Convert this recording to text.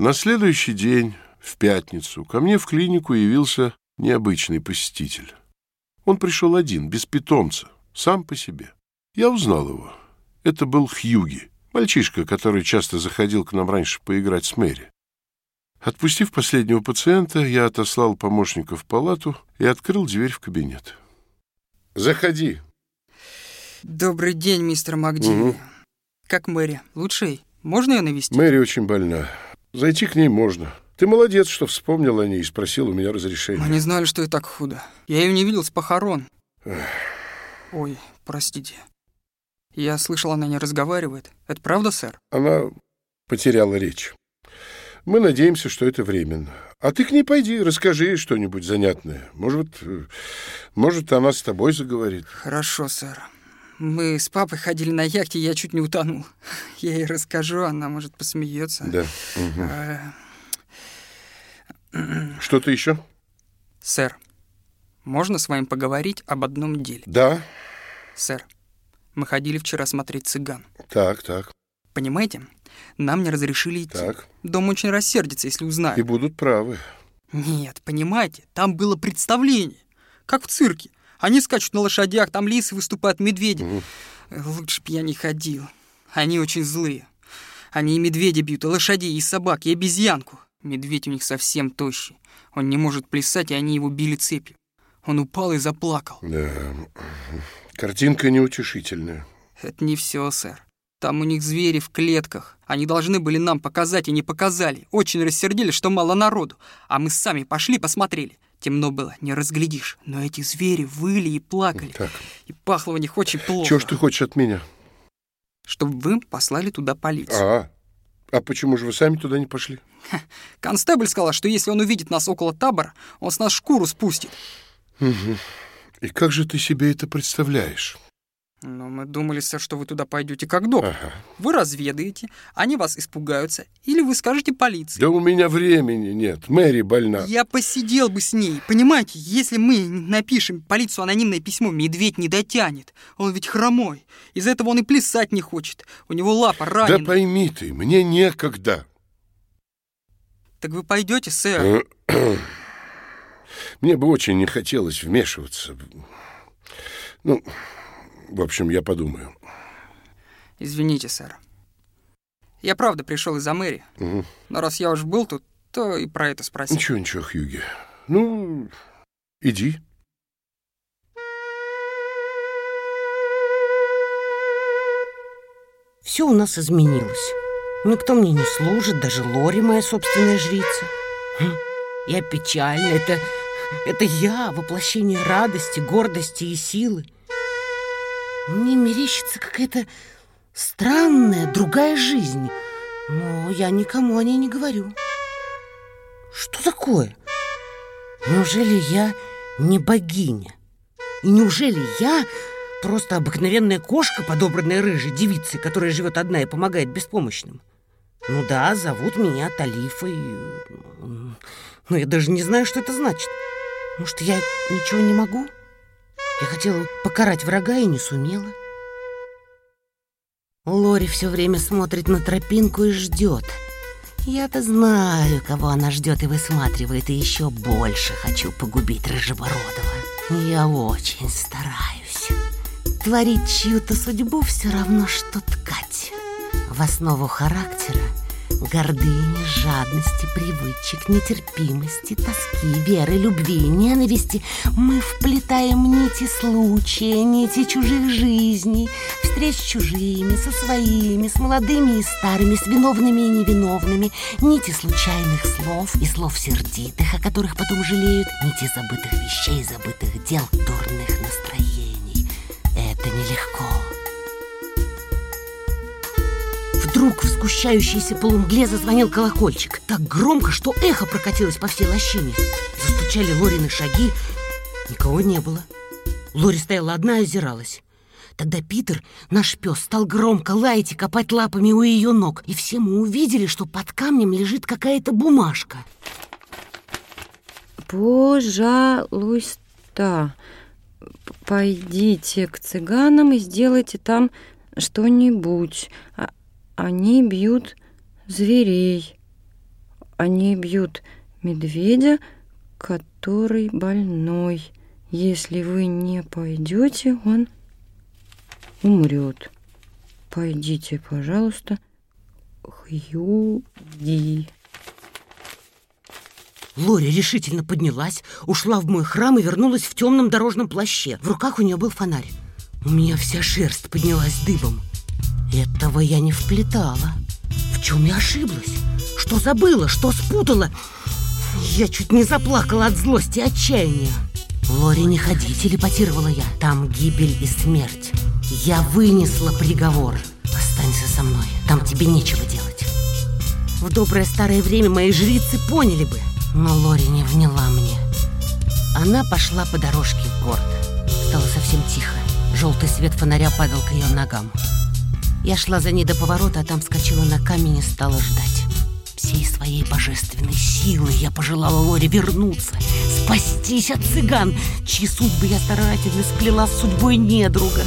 На следующий день, в пятницу, ко мне в клинику явился необычный посетитель. Он пришел один, без питомца, сам по себе. Я узнал его. Это был Хьюги, мальчишка, который часто заходил к нам раньше поиграть с Мэри. Отпустив последнего пациента, я отослал помощника в палату и открыл дверь в кабинет. «Заходи». Добрый день, мистер Макди. Угу. Как Мэри? Лучше Можно ее навестить? Мэри очень больна. Зайти к ней можно. Ты молодец, что вспомнил о ней и спросил у меня разрешения. Мы не знали, что и так худо. Я ее не видел с похорон. Ой, простите. Я слышал, она не разговаривает. Это правда, сэр? Она потеряла речь. Мы надеемся, что это временно. А ты к ней пойди, расскажи ей что-нибудь занятное. Может, э, может, она с тобой заговорит. Хорошо, сэр. Мы с папой ходили на яхте, я чуть не утонул. Я ей расскажу, она, может, посмеется. Да. Угу. Что-то еще? Сэр, можно с вами поговорить об одном деле? Да. Сэр, мы ходили вчера смотреть цыган. Так, так. Понимаете, нам не разрешили идти. Так. Дом очень рассердится, если узнает. И будут правы. Нет, понимаете, там было представление, как в цирке. Они скачут на лошадях, там лисы выступают, медведи. Угу. Лучше б я не ходил. Они очень злые. Они и медведя бьют, и лошадей, и собак, и обезьянку. Медведь у них совсем тощий. Он не может плясать, и они его били цепью. Он упал и заплакал. Да, картинка неутешительная. Это не все, сэр. Там у них звери в клетках. Они должны были нам показать и не показали. Очень рассердили, что мало народу. А мы сами пошли, посмотрели. Темно было, не разглядишь. Но эти звери выли и плакали. Так. И пахло у них очень плохо. Чего ж ты хочешь от меня? Чтобы вы послали туда полицию. А, а почему же вы сами туда не пошли? Констебль сказал, что если он увидит нас около табора, он с нас шкуру спустит. Угу. И как же ты себе это представляешь? Но мы думали, сэр, что вы туда пойдете как доктор. Ага. Вы разведаете, они вас испугаются, или вы скажете полиции. Да у меня времени нет, Мэри больна. Я посидел бы с ней. Понимаете, если мы напишем полицию анонимное письмо, медведь не дотянет. Он ведь хромой. Из-за этого он и плясать не хочет. У него лапа ранена. Да пойми ты, мне некогда. Так вы пойдете, сэр? Мне бы очень не хотелось вмешиваться. Ну, в общем, я подумаю. Извините, сэр. Я правда пришел из-за мэри. Угу. Но раз я уж был тут, то и про это спросил. Ничего, ничего, Хьюги. Ну, иди. Все у нас изменилось. Никто мне не служит, даже Лори, моя собственная жрица. Хм, я печальна, это, это я, воплощение радости, гордости и силы. Мне мерещится какая-то странная, другая жизнь. Но я никому о ней не говорю. Что такое? Неужели я не богиня? И неужели я просто обыкновенная кошка, подобранная рыжей девицей, которая живет одна и помогает беспомощным? Ну да, зовут меня Талифой. Но я даже не знаю, что это значит. Может, я ничего не могу? Я хотела покарать врага и не сумела. Лори все время смотрит на тропинку и ждет. Я-то знаю, кого она ждет и высматривает, и еще больше хочу погубить Рыжебородова. Я очень стараюсь. Творить чью-то судьбу все равно, что ткать. В основу характера Гордыни, жадности, привычек, нетерпимости, тоски, веры, любви, ненависти. Мы вплетаем нити случая, нити чужих жизней. Встреч с чужими, со своими, с молодыми и старыми, с виновными и невиновными. Нити случайных слов и слов сердитых, о которых потом жалеют. Нити забытых вещей, забытых дел, дурных настроений. Это нелегко Вдруг в сгущающейся полумгле зазвонил колокольчик. Так громко, что эхо прокатилось по всей лощине. Застучали Лорины шаги. Никого не было. Лори стояла одна и озиралась. Тогда Питер, наш пес, стал громко лаять и копать лапами у ее ног. И все мы увидели, что под камнем лежит какая-то бумажка. Пожалуйста, пойдите к цыганам и сделайте там что-нибудь. Они бьют зверей. они бьют медведя, который больной. Если вы не пойдете, он умрет. Пойдите, пожалуйста, Хьюги. Лори решительно поднялась, ушла в мой храм и вернулась в темном дорожном плаще. В руках у нее был фонарь. У меня вся шерсть поднялась дыбом. Этого я не вплетала. В чем я ошиблась? Что забыла? Что спутала? Я чуть не заплакала от злости и отчаяния. Лори, не ходи, телепатировала я. Там гибель и смерть. Я вынесла приговор. Останься со мной. Там тебе нечего делать. В доброе старое время мои жрицы поняли бы. Но Лори не вняла мне. Она пошла по дорожке в город. Стало совсем тихо. Желтый свет фонаря падал к ее ногам. Я шла за ней до поворота, а там вскочила на камень и стала ждать. Всей своей божественной силой я пожелала Лоре вернуться, спастись от цыган, чьи судьбы я старательно сплела с судьбой недруга.